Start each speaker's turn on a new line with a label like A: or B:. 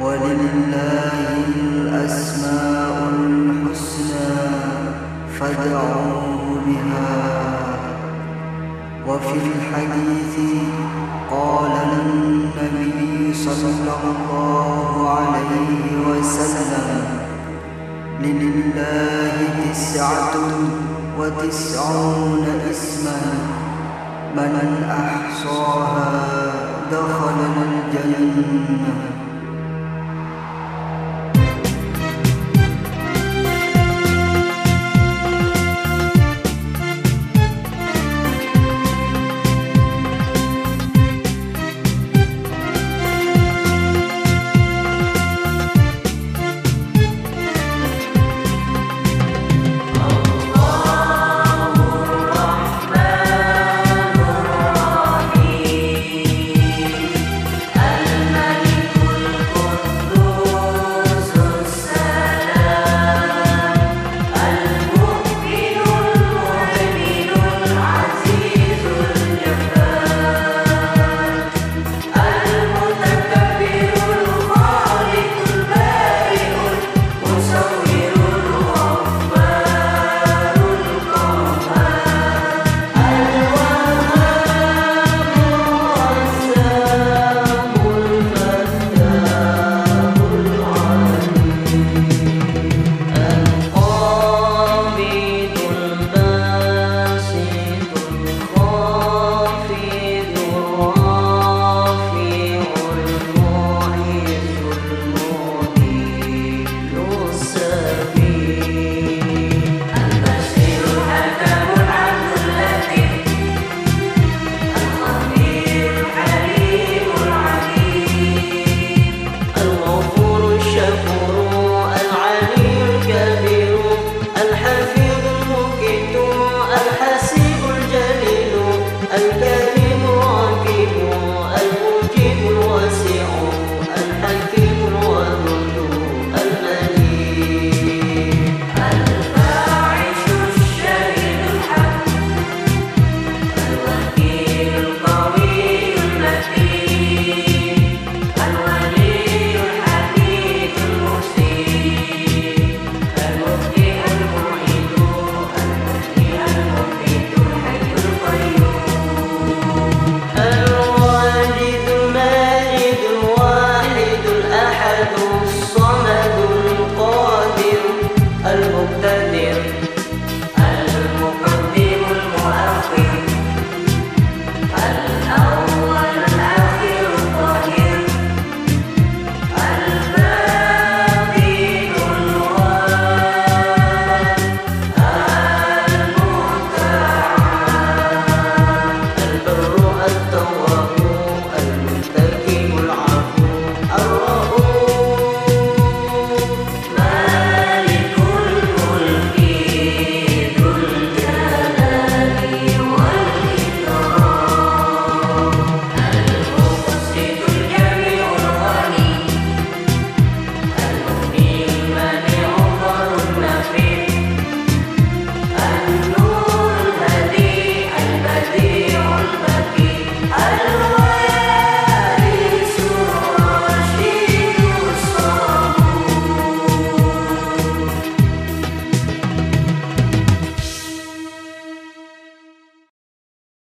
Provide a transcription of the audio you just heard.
A: ولله الأسماء الحسنى فادعوه بها. وفي الحديث قال صلى الله عليه وسلم لله تسعة وتسعون اسما من أحصاها